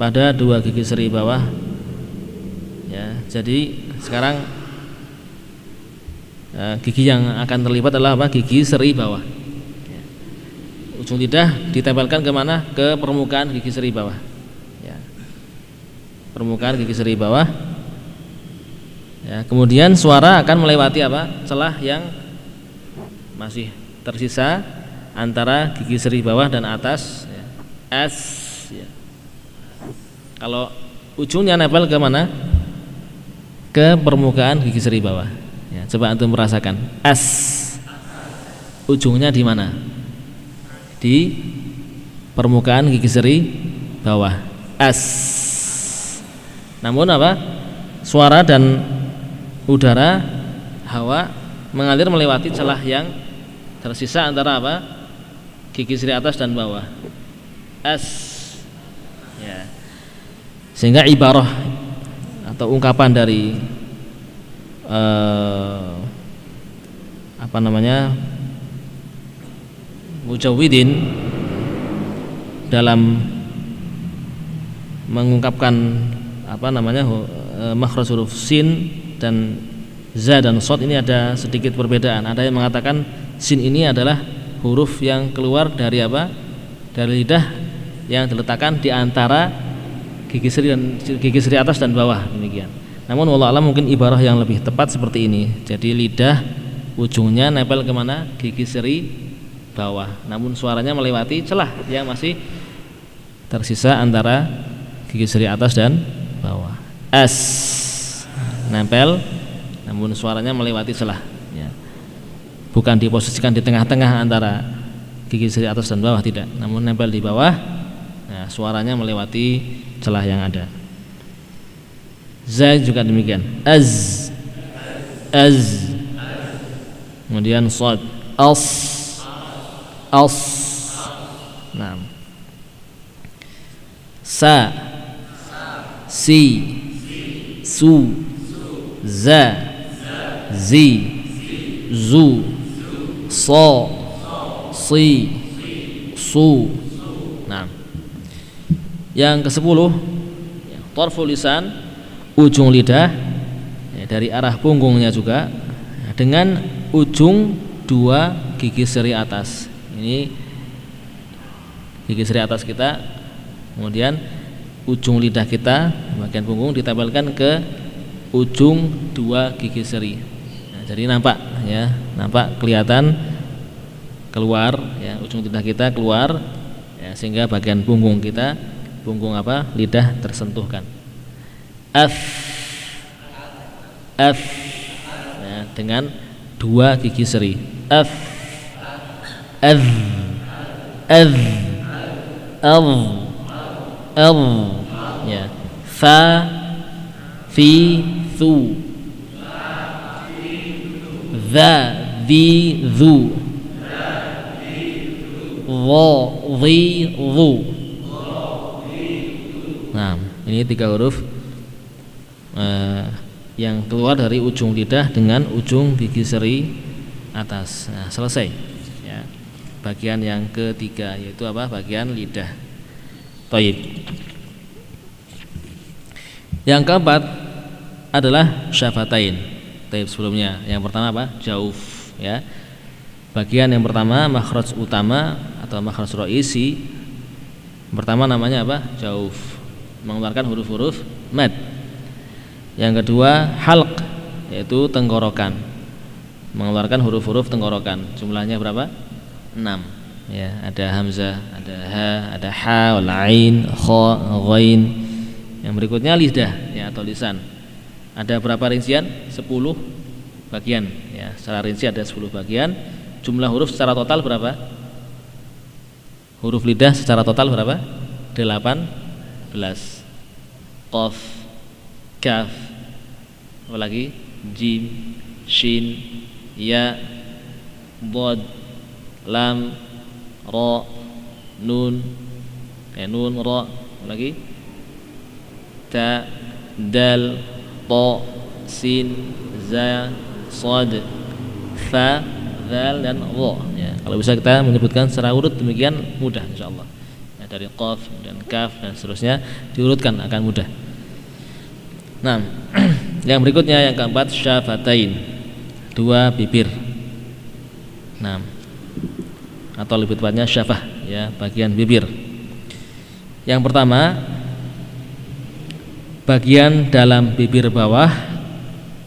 Pada dua gigi seri bawah ya. Jadi sekarang gigi yang akan terlibat adalah apa gigi seri bawah ya. ujung lidah ditempelkan ke mana ke permukaan gigi seri bawah ya. permukaan gigi seri bawah ya. kemudian suara akan melewati apa celah yang masih tersisa antara gigi seri bawah dan atas ya. S ya. kalau ujungnya nempel ke mana ke permukaan gigi seri bawah. Ya, coba antum merasakan. S ujungnya di mana? Di permukaan gigi seri bawah. S. Namun apa? Suara dan udara, hawa mengalir melewati celah yang tersisa antara apa? Gigi seri atas dan bawah. S. Ya. Sehingga ibarah atau ungkapan dari uh, apa namanya mujawidin dalam mengungkapkan apa namanya uh, makhraj huruf sin dan za dan sod ini ada sedikit perbedaan. Ada yang mengatakan sin ini adalah huruf yang keluar dari apa? Dari lidah yang diletakkan di antara gigi seri dan gigi seri atas dan bawah demikian. Namun wallah alam mungkin ibarah yang lebih tepat seperti ini. Jadi lidah ujungnya nempel ke mana? Gigi seri bawah. Namun suaranya melewati celah yang masih tersisa antara gigi seri atas dan bawah. S nempel, namun suaranya melewati celah. Ya. Bukan diposisikan di tengah-tengah antara gigi seri atas dan bawah tidak, namun nempel di bawah. Nah, suaranya melewati celah yang ada. Za juga demikian. Az. Az. Kemudian sad. As. As. Nah sa. Si. Su. Za. Zi. Zu. So si. Su. Nah yang ke sepuluh Torful lisan Ujung lidah ya, Dari arah punggungnya juga Dengan ujung Dua gigi seri atas. Ini Gigi seri atas kita. Kemudian ujung lidah kita Bagian punggung ditempelkan ke Ujung dua gigi seri. Nah, Jadi nampak ya Nampak kelihatan Keluar ya Ujung lidah kita keluar ya, Sehingga bagian punggung kita punggung apa lidah tersentuhkan f. F. Ya, dengan dua gigi seri. F. F. F. L. L. Ya. Fa. Fi. Thu. Dha. Di dhu. Dha. Di dhu. Nah, ini tiga huruf eh, yang keluar dari ujung lidah dengan ujung gigi seri atas. Nah, selesai. Ya. Bagian yang ketiga yaitu apa? Bagian lidah. Toib. Yang keempat adalah syafatain. Toib sebelumnya. Yang pertama apa? Jauf. Ya. Bagian yang pertama makhraj utama atau makhraj roisi. Pertama namanya apa? Jauf mengeluarkan huruf-huruf mad. Yang kedua halq yaitu tenggorokan. Mengeluarkan huruf-huruf tenggorokan. Jumlahnya berapa? 6. Ya, ada hamzah, ada ha, ada ha, wal ain, kha, ghain. Yang berikutnya lidah ya atau lisan. Ada berapa rincian? 10 bagian ya. Secara rinci ada 10 bagian. Jumlah huruf secara total berapa? Huruf lidah secara total berapa? 8 Qaf Kaf. Apa lagi? Jim Shin Ya Bod Lam Ra Nun. Eh, Nun Apa lagi? Ta Dal Ta Sin Za Sad Fa Zal dan Ra ya, Kalau bisa kita menyebutkan secara urut demikian mudah insyaAllah dari qaf dan kaf dan seterusnya diurutkan akan mudah. Nah, *clears throat* yang berikutnya yang keempat syafatain. dua bibir. Nah, atau lebih tepatnya syafah ya, bagian bibir. Yang pertama bagian dalam bibir bawah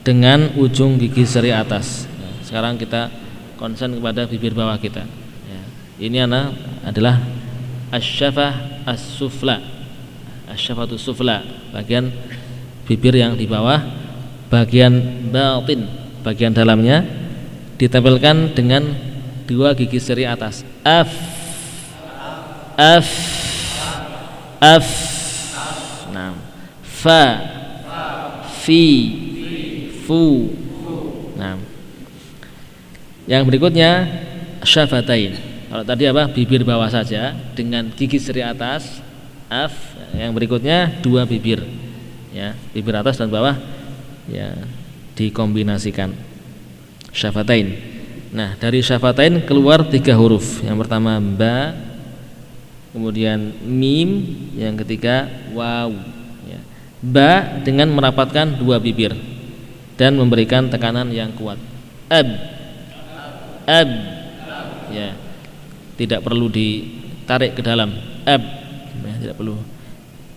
dengan ujung gigi seri atas. Nah, sekarang kita konsen kepada bibir bawah kita. Ya. Ini anak adalah asyafah as-sufla. Asyafatu sufla, bagian bibir yang di bawah, bagian batin, bagian dalamnya ditempelkan dengan dua gigi seri atas. Af af af nah fa fi fu nah yang berikutnya syafatain. Kalau tadi apa? Bibir bawah saja dengan gigi seri atas. Af yang berikutnya dua bibir ya bibir atas dan bawah ya dikombinasikan. Syafatain. Nah dari syafatain keluar tiga huruf. Yang pertama ba kemudian mim yang ketiga waw ya. ba dengan merapatkan dua bibir dan memberikan tekanan yang kuat. Ab. Ab. Ya. Tidak perlu ditarik ke dalam. Ab. Ya, tidak perlu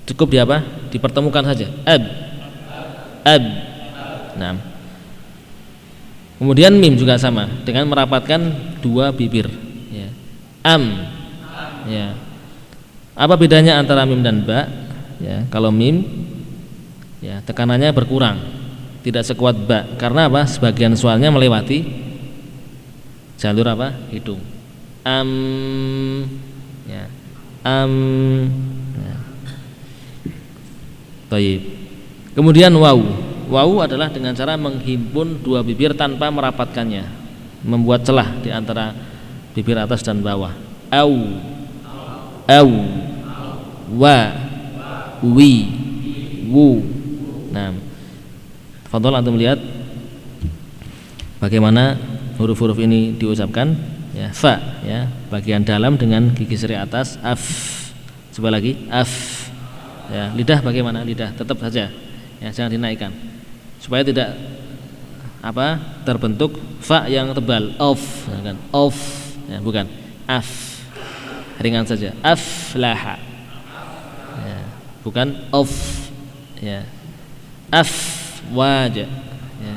cukup di apa dipertemukan saja ab ab nah kemudian mim juga sama dengan merapatkan dua bibir ya am ya apa bedanya antara mim dan ba? Ya, kalau mim ya tekanannya berkurang, tidak sekuat ba. Karena apa? Sebagian suaranya melewati jalur apa? hidung. Am ya. Am ya. Taib. Kemudian wau. Wau adalah dengan cara menghimpun dua bibir tanpa merapatkannya, membuat celah di antara bibir atas dan bawah. Au. Au. Wa. Wi. Wu. Nah Fadol antum melihat bagaimana huruf-huruf ini diucapkan. Ya fa ya. Bagian dalam dengan gigi seri atas af. Coba lagi af ya lidah bagaimana? Lidah tetap saja. Ya jangan dinaikkan. Supaya tidak apa terbentuk fa yang tebal. Of ya kan? Of ya bukan. Af. Ringan saja. Aflaha. Bukan of. Ya. Afwaj ya.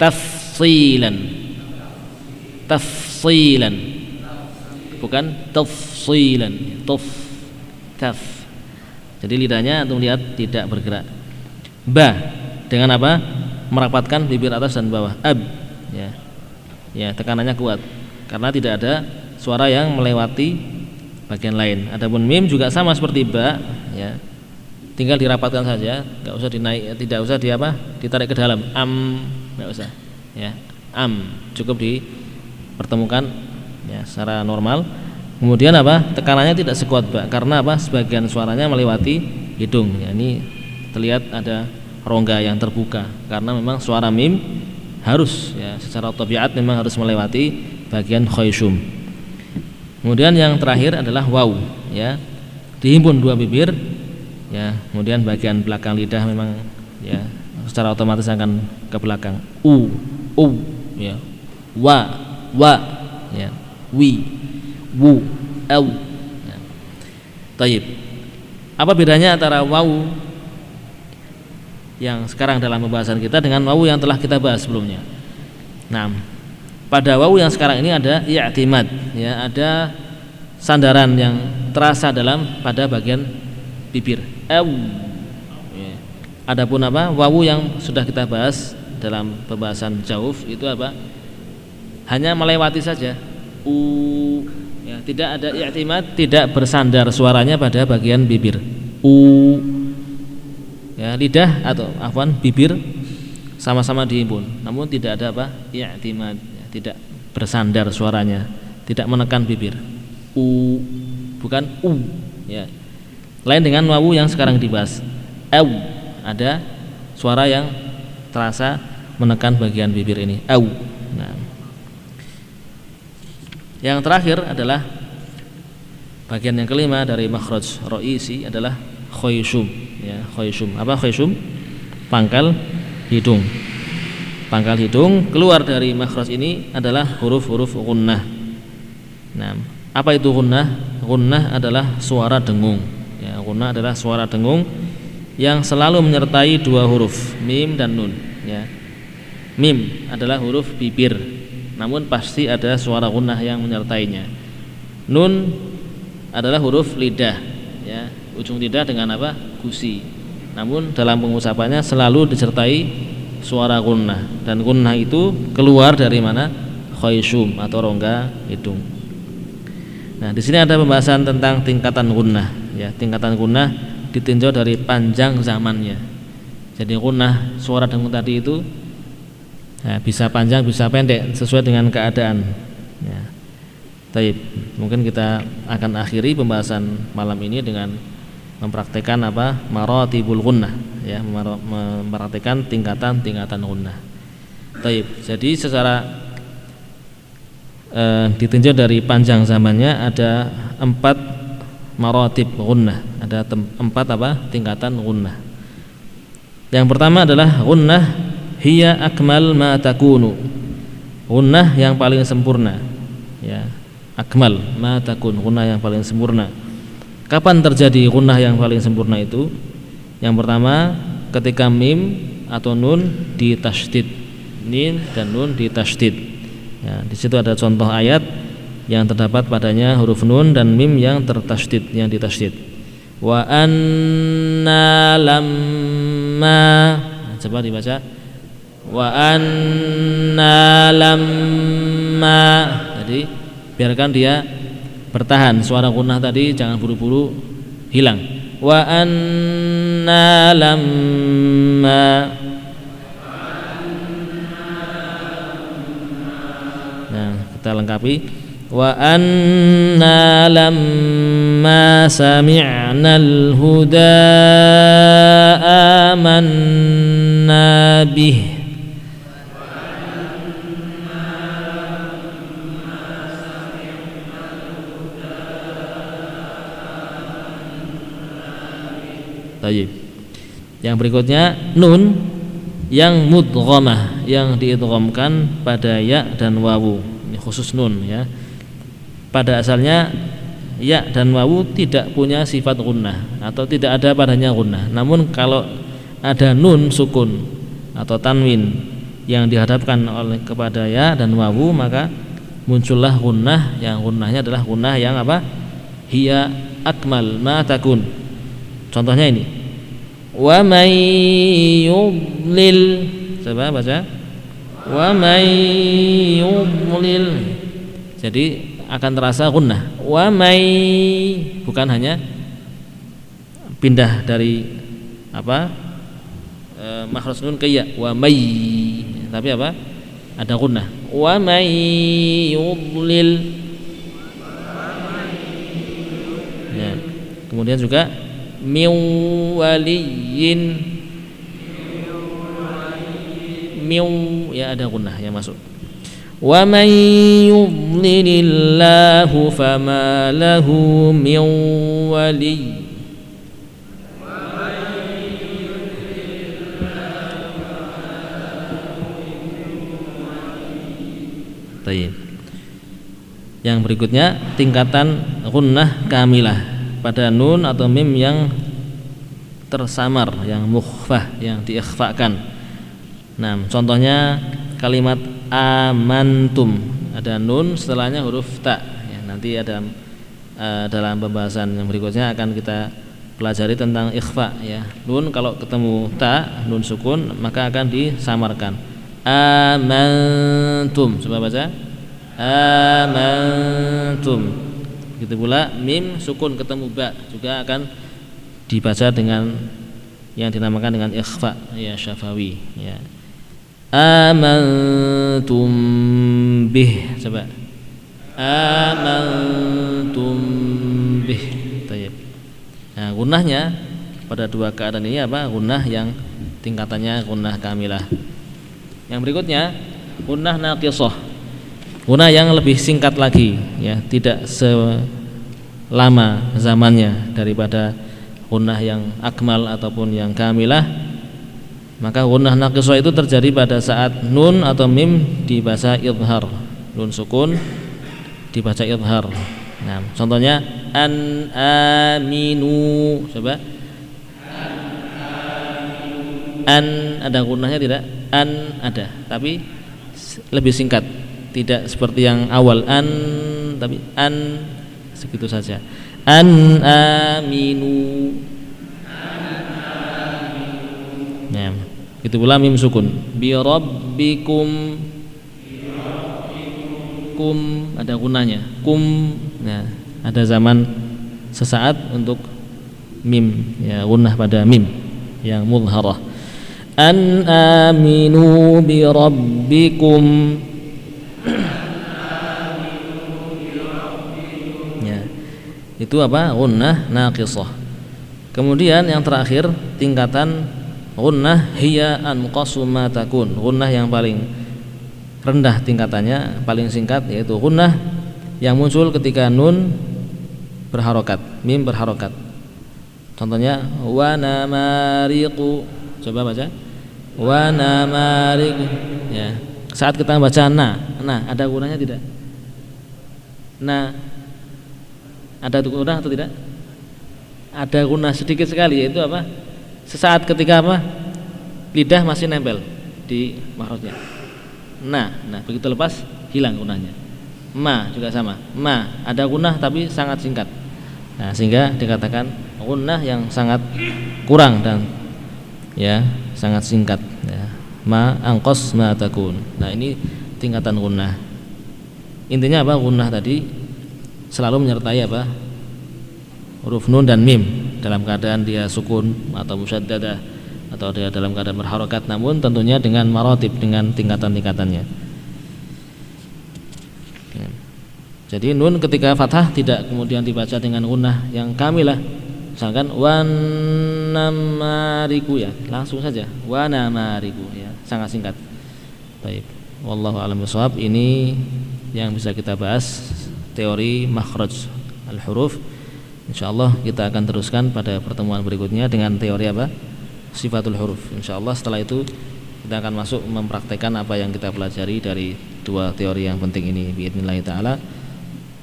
Tafsilan. Tafsilan. Bukan tafsilan. Taf taf jadi lidahnya antum lihat tidak bergerak. Ba dengan apa? Merapatkan bibir atas dan bawah. Ab ya. Ya tekanannya kuat. Karena tidak ada suara yang melewati bagian lain. Adapun mim juga sama seperti ba ya. Tinggal dirapatkan saja nggak usah dinaik tidak usah di apa? Ditarik ke dalam. Am nggak usah ya. Am cukup dipertemukan ya secara normal kemudian apa? Tekanannya tidak sekuat ba karena apa? Sebagian suaranya melewati hidung. Ya ini terlihat ada rongga yang terbuka karena memang suara mim harus ya secara tabiat memang harus melewati bagian khayshum kemudian yang terakhir adalah waw ya. Dihimpun dua bibir ya. Kemudian bagian belakang lidah memang ya secara otomatis akan ke belakang. U u ya. Wa wa ya. Wi wu au ya. Taib. apa bedanya antara wawu yang sekarang dalam pembahasan kita dengan wawu yang telah kita bahas sebelumnya nah pada wawu yang sekarang ini ada i'timad ya ada sandaran yang terasa dalam pada bagian bibir. Aw. Ya. Adapun apa? Wawu yang sudah kita bahas dalam pembahasan jauf itu apa? Hanya melewati saja. U ya, tidak ada i'timad, tidak bersandar suaranya pada bagian bibir. U. Ya, lidah atau afwan bibir sama-sama dihimpun, namun tidak ada apa? i'timad, ya, tidak bersandar suaranya, tidak menekan bibir. U. Bukan u. Ya. Lain dengan wawu yang sekarang dibahas. Au. Ada suara yang terasa menekan bagian bibir ini. Au. Nah yang terakhir adalah bagian yang kelima dari makhraj roisi adalah khoyshum ya khoyshum apa khoyshum pangkal hidung pangkal hidung keluar dari makhraj ini adalah huruf-huruf gunnah. Nah, apa itu gunnah? Gunnah adalah suara dengung. Ya, gunnah adalah suara dengung yang selalu menyertai dua huruf mim dan nun. Ya, mim adalah huruf bibir, namun pasti ada suara gunnah yang menyertainya. Nun adalah huruf lidah, ya, ujung lidah dengan apa? Gusi. Namun dalam pengucapannya selalu disertai suara gunnah dan gunnah itu keluar dari mana khayshum atau rongga hidung. Nah, di sini ada pembahasan tentang tingkatan gunnah ya. Tingkatan gunnah ditinjau dari panjang zamannya. Jadi gunnah suara dengung tadi itu ya, bisa panjang bisa pendek sesuai dengan keadaan ya. Taib. Mungkin kita akan akhiri pembahasan malam ini dengan mempraktekkan apa maratibul gunnah ya mempraktekkan tingkatan-tingkatan gunnah. Taib. Jadi secara e, ditinjau dari panjang zamannya ada empat maratib gunnah. Ada empat apa tingkatan gunnah. Yang pertama adalah gunnah hiya akmal ma takunu. Gunnah yang paling sempurna. Ya, akmal ma takun gunnah yang paling sempurna Kapan terjadi gunnah yang paling sempurna itu? Yang pertama ketika mim atau nun ditasydid. Nin dan nun ditasydid. Ya, di situ ada contoh ayat yang terdapat padanya huruf nun dan mim yang tertasydid yang ditasydid. Wa anna lamma nah, coba dibaca wa anna lamma. Jadi biarkan dia bertahan. Suara gunnah tadi jangan buru-buru hilang. Wa anna lamma. Nah kita lengkapi. Wa anna lamma sami'na al-huda amanna bih Tayyib. Yang berikutnya nun yang mudghamah yang diidghamkan pada ya dan wawu. Ini khusus nun ya. Pada asalnya ya dan wawu tidak punya sifat gunnah atau tidak ada padanya gunnah. Namun kalau ada nun sukun atau tanwin yang dihadapkan oleh kepada ya dan wawu maka muncullah gunnah yang gunnahnya adalah gunnah yang apa? Hiya akmal ma takun Contohnya ini. Wa may yudlil. Coba baca. Wa may yudlil. Jadi akan terasa gunnah. Wa may bukan hanya pindah dari apa? E, makhraj nun ke ya. Wa may. Tapi apa? Ada gunnah. Wa may yudlil. Ya. Kemudian juga min waliyin. Min ya ada gunnah yang masuk. Wa man yudlilillahu fama lahu min wali. Yang berikutnya tingkatan gunnah kamilah pada nun atau mim yang tersamar, yang mukhfah, yang diikhfakan. Nah, contohnya kalimat amantum ada nun setelahnya huruf ta. Ya, nanti ada uh, dalam pembahasan yang berikutnya akan kita pelajari tentang ikhfa ya. Nun kalau ketemu ta, nun sukun maka akan disamarkan. Amantum. Coba baca. Amantum Begitu pula mim sukun ketemu ba juga akan dibaca dengan yang dinamakan dengan ikhfa ya syafawi ya. Amantum bih coba. Amantum bih. Tayyib. Nah, gunahnya pada dua keadaan ini apa? Gunah yang tingkatannya gunah kamilah. Yang berikutnya gunah naqisah Guna yang lebih singkat lagi ya, tidak selama zamannya daripada gunah yang akmal ataupun yang kamilah. maka gunnah naqisah itu terjadi pada saat nun atau mim dibaca idhar. Nun sukun dibaca idhar. Nah contohnya an aminu. Coba. An ada gunnahnya tidak? An ada tapi lebih singkat tidak seperti yang awal. An tapi an segitu saja. An aminu. Ya itu pula mim sukun. Bi rabbikum. Kum ada gunanya kum ya ada zaman sesaat untuk mim ya gunnah pada mim yang mudharah. An aminu bi rabbikum itu apa gunnah naqisah kemudian yang terakhir tingkatan Gunnah hiya anqasu ma takun. Gunnah yang paling rendah tingkatannya, paling singkat yaitu gunnah yang muncul ketika nun berharokat, mim berharokat. Contohnya wa namariqu. Coba baca. Wa namariqu. Ya. Saat kita baca na, nah ada gunanya tidak? Nah, ada guna atau tidak? Ada guna sedikit sekali yaitu apa? sesaat ketika apa? Lidah masih nempel di mahrojnya nah nah begitu lepas hilang gunanya ma juga sama. Ma ada gunah tapi sangat singkat. Nah sehingga dikatakan gunah yang sangat kurang dan ya sangat singkat ya. ma angkos ma takun. Nah ini tingkatan gunah intinya apa? Gunah tadi selalu menyertai apa? Huruf nun dan mim. Dalam keadaan dia sukun atau musyaddadah atau dia dalam keadaan berharokat. Namun tentunya dengan marotib dengan tingkatan-tingkatannya. Jadi nun ketika fathah tidak kemudian dibaca dengan gunnah yang kamilah. Misalkan wanamariku ya. Langsung saja wanamariku ya. Sangat singkat. Baik. Wallahu alam ini yang bisa kita bahas teori makhraj al-huruf. Insyaallah kita akan teruskan pada pertemuan berikutnya dengan teori apa? Sifatul huruf. Insyaallah setelah itu kita akan masuk mempraktekkan apa yang kita pelajari dari dua teori yang penting ini Bismillahirrahmanirrahim. taala.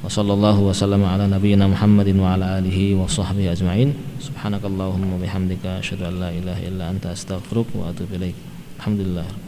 Wa sallallahu wasallam ala nabiyyina Muhammadin wa ala alihi wa sahbihi ajmain. Subhanakallahumma bihamdika asyhadu an illa anta astaghfiruka wa atubu ilaik. Alhamdulillah.